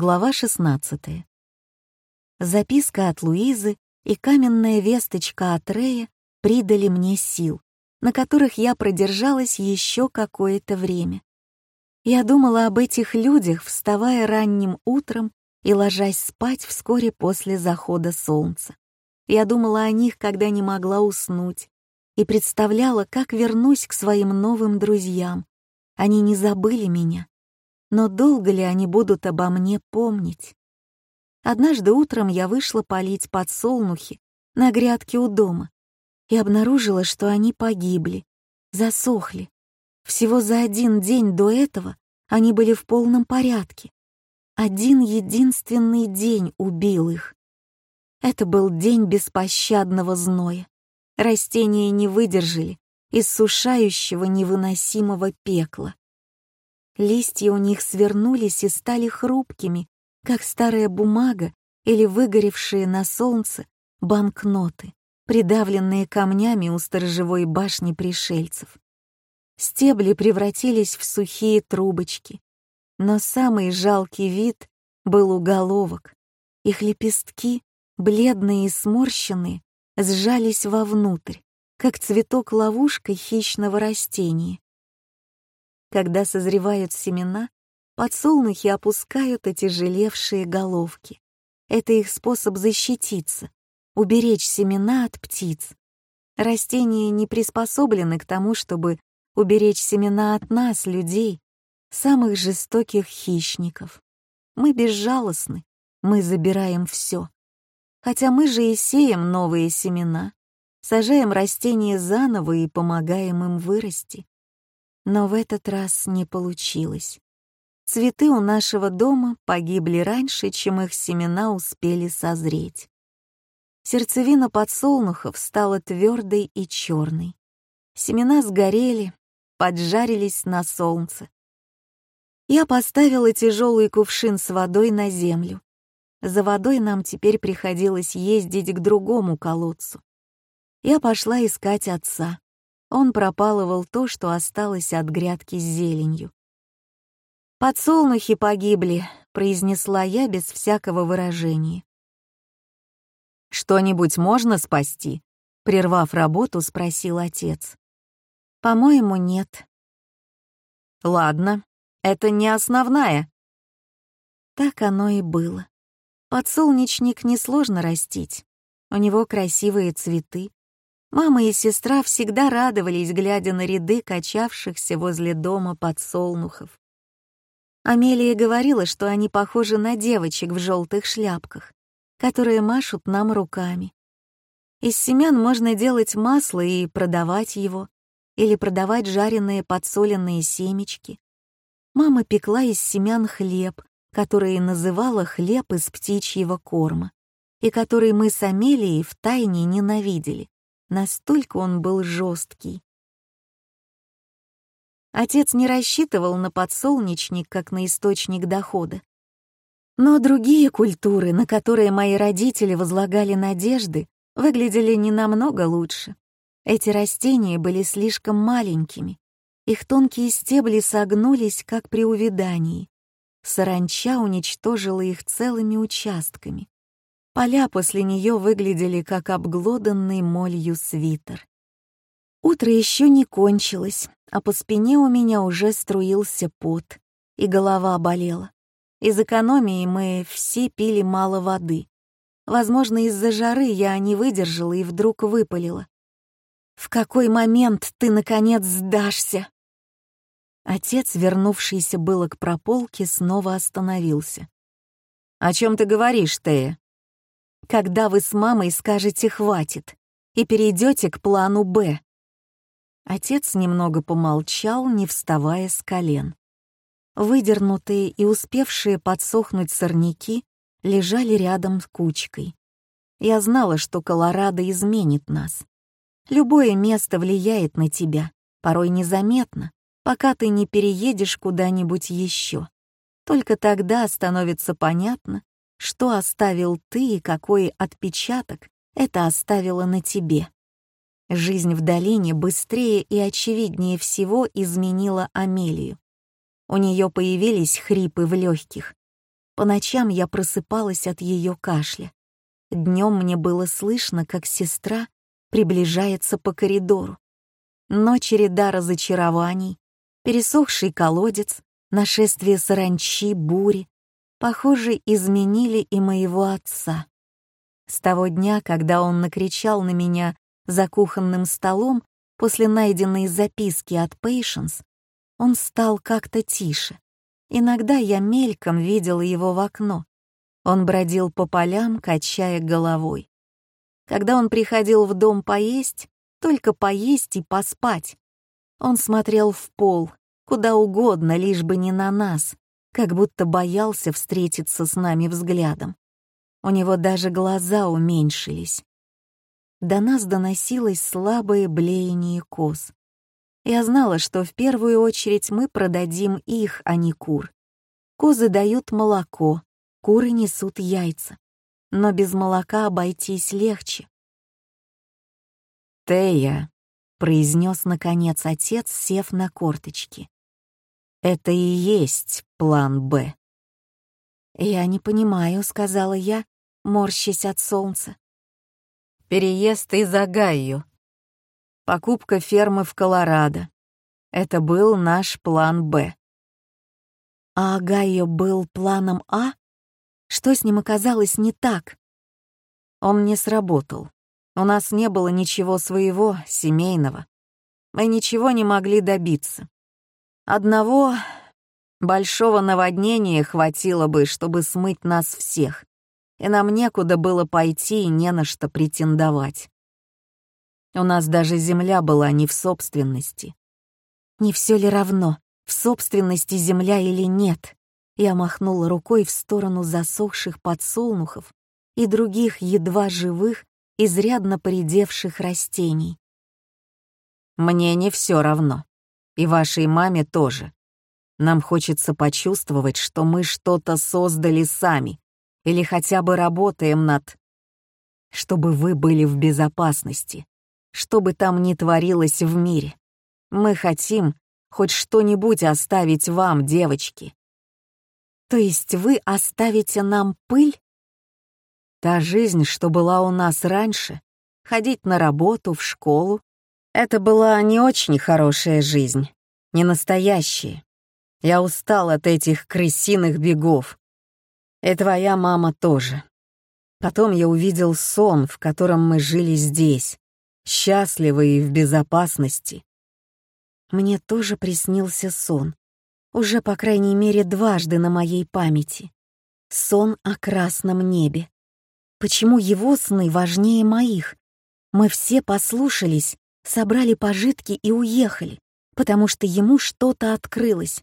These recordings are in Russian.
Глава 16. Записка от Луизы и каменная весточка от Рея придали мне сил, на которых я продержалась еще какое-то время. Я думала об этих людях, вставая ранним утром и ложась спать вскоре после захода солнца. Я думала о них, когда не могла уснуть, и представляла, как вернусь к своим новым друзьям. Они не забыли меня. Но долго ли они будут обо мне помнить? Однажды утром я вышла полить подсолнухи на грядке у дома и обнаружила, что они погибли, засохли. Всего за один день до этого они были в полном порядке. Один единственный день убил их. Это был день беспощадного зноя. Растения не выдержали иссушающего невыносимого пекла. Листья у них свернулись и стали хрупкими, как старая бумага или выгоревшие на солнце банкноты, придавленные камнями у сторожевой башни пришельцев. Стебли превратились в сухие трубочки, но самый жалкий вид был у головок. Их лепестки, бледные и сморщенные, сжались вовнутрь, как цветок ловушка хищного растения. Когда созревают семена, подсолнухи опускают эти желевшие головки. Это их способ защититься, уберечь семена от птиц. Растения не приспособлены к тому, чтобы уберечь семена от нас, людей, самых жестоких хищников. Мы безжалостны, мы забираем все. Хотя мы же и сеем новые семена, сажаем растения заново и помогаем им вырасти. Но в этот раз не получилось. Цветы у нашего дома погибли раньше, чем их семена успели созреть. Сердцевина подсолнухов стала твердой и черной. Семена сгорели, поджарились на солнце. Я поставила тяжелый кувшин с водой на землю. За водой нам теперь приходилось ездить к другому колодцу. Я пошла искать отца. Он пропалывал то, что осталось от грядки с зеленью. «Подсолнухи погибли», — произнесла я без всякого выражения. «Что-нибудь можно спасти?» — прервав работу, спросил отец. «По-моему, нет». «Ладно, это не основная». Так оно и было. Подсолнечник несложно растить. У него красивые цветы. Мама и сестра всегда радовались, глядя на ряды качавшихся возле дома подсолнухов. Амелия говорила, что они похожи на девочек в желтых шляпках, которые машут нам руками. Из семян можно делать масло и продавать его, или продавать жареные подсоленные семечки. Мама пекла из семян хлеб, который называла хлеб из птичьего корма, и который мы с Амелией втайне ненавидели. Настолько он был жесткий. Отец не рассчитывал на подсолнечник как на источник дохода. Но другие культуры, на которые мои родители возлагали надежды, выглядели не намного лучше. Эти растения были слишком маленькими. Их тонкие стебли согнулись, как при увядании. Саранча уничтожила их целыми участками. Поля после нее выглядели, как обглоданный молью свитер. Утро еще не кончилось, а по спине у меня уже струился пот, и голова болела. Из экономии мы все пили мало воды. Возможно, из-за жары я не выдержала и вдруг выпалила. «В какой момент ты, наконец, сдашься?» Отец, вернувшийся было к прополке, снова остановился. «О чем ты говоришь, Тея?» «Когда вы с мамой скажете «хватит» и перейдете к плану «Б». Отец немного помолчал, не вставая с колен. Выдернутые и успевшие подсохнуть сорняки лежали рядом с кучкой. Я знала, что Колорадо изменит нас. Любое место влияет на тебя, порой незаметно, пока ты не переедешь куда-нибудь еще. Только тогда становится понятно, что оставил ты и какой отпечаток это оставило на тебе. Жизнь в долине быстрее и очевиднее всего изменила Амелию. У нее появились хрипы в легких. По ночам я просыпалась от ее кашля. Днем мне было слышно, как сестра приближается по коридору. Но череда разочарований, пересохший колодец, нашествие саранчи, бури, похоже, изменили и моего отца. С того дня, когда он накричал на меня за кухонным столом после найденной записки от Пейшенс, он стал как-то тише. Иногда я мельком видела его в окно, он бродил по полям, качая головой. Когда он приходил в дом поесть, только поесть и поспать, он смотрел в пол, куда угодно, лишь бы не на нас, как будто боялся встретиться с нами взглядом. У него даже глаза уменьшились. До нас доносилось слабое блеяние коз. Я знала, что в первую очередь мы продадим их, а не кур. Козы дают молоко, Куры несут яйца, но без молока обойтись легче. «Тея», — произнес наконец отец, сев на корточки. «Это и есть план «Б». «Я не понимаю», — сказала я, морщась от солнца. «Переезд из Огайо. Покупка фермы в Колорадо. Это был наш план «Б». А Огайо был планом «А»? Что с ним оказалось не так? Он не сработал. У нас не было ничего своего, семейного. Мы ничего не могли добиться. Одного большого наводнения хватило бы, чтобы смыть нас всех, и нам некуда было пойти и не на что претендовать. У нас даже земля была не в собственности. Не все ли равно, в собственности земля или нет? Я махнула рукой в сторону засохших подсолнухов и других едва живых, изрядно поредевших растений. «Мне не все равно. И вашей маме тоже. Нам хочется почувствовать, что мы что-то создали сами или хотя бы работаем над... Чтобы вы были в безопасности, что бы там ни творилось в мире. Мы хотим хоть что-нибудь оставить вам, девочки. То есть вы оставите нам пыль? Та жизнь, что была у нас раньше, ходить на работу, в школу, это была не очень хорошая жизнь, не настоящая. Я устал от этих крысиных бегов. И твоя мама тоже. Потом я увидел сон, в котором мы жили здесь, счастливы и в безопасности. Мне тоже приснился сон уже по крайней мере дважды на моей памяти. Сон о красном небе. Почему его сны важнее моих? Мы все послушались, собрали пожитки и уехали, потому что ему что-то открылось.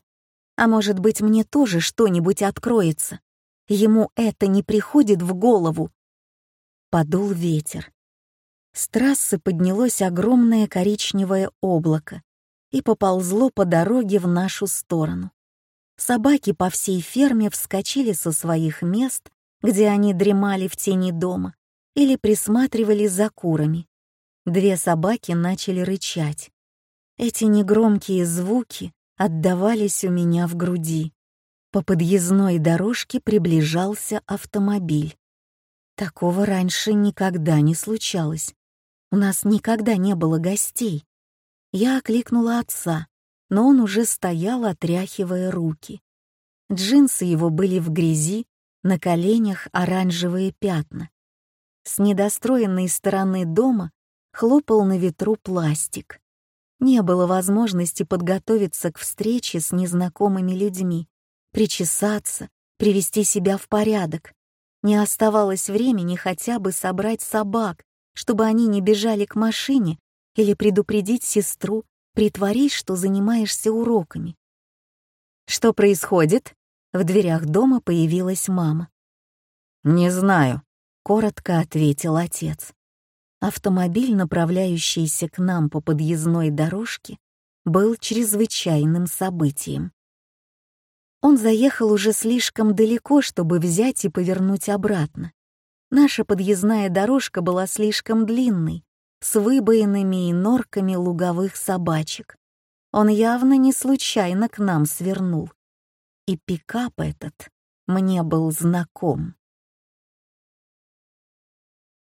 А может быть, мне тоже что-нибудь откроется. Ему это не приходит в голову. Подул ветер. С трассы поднялось огромное коричневое облако, и поползло по дороге в нашу сторону. Собаки по всей ферме вскочили со своих мест, где они дремали в тени дома, или присматривали за курами. Две собаки начали рычать. Эти негромкие звуки отдавались у меня в груди. По подъездной дорожке приближался автомобиль. Такого раньше никогда не случалось. У нас никогда не было гостей. Я окликнула отца, но он уже стоял, отряхивая руки. Джинсы его были в грязи, на коленях оранжевые пятна. С недостроенной стороны дома хлопал на ветру пластик. Не было возможности подготовиться к встрече с незнакомыми людьми, причесаться, привести себя в порядок. Не оставалось времени хотя бы собрать собак, чтобы они не бежали к машине или предупредить сестру, притворись, что занимаешься уроками. Что происходит? В дверях дома появилась мама. «Не знаю», — коротко ответил отец. Автомобиль, направляющийся к нам по подъездной дорожке, был чрезвычайным событием. Он заехал уже слишком далеко, чтобы взять и повернуть обратно. Наша подъездная дорожка была слишком длинной, с выбоинами и норками луговых собачек. Он явно не случайно к нам свернул. И пикап этот мне был знаком.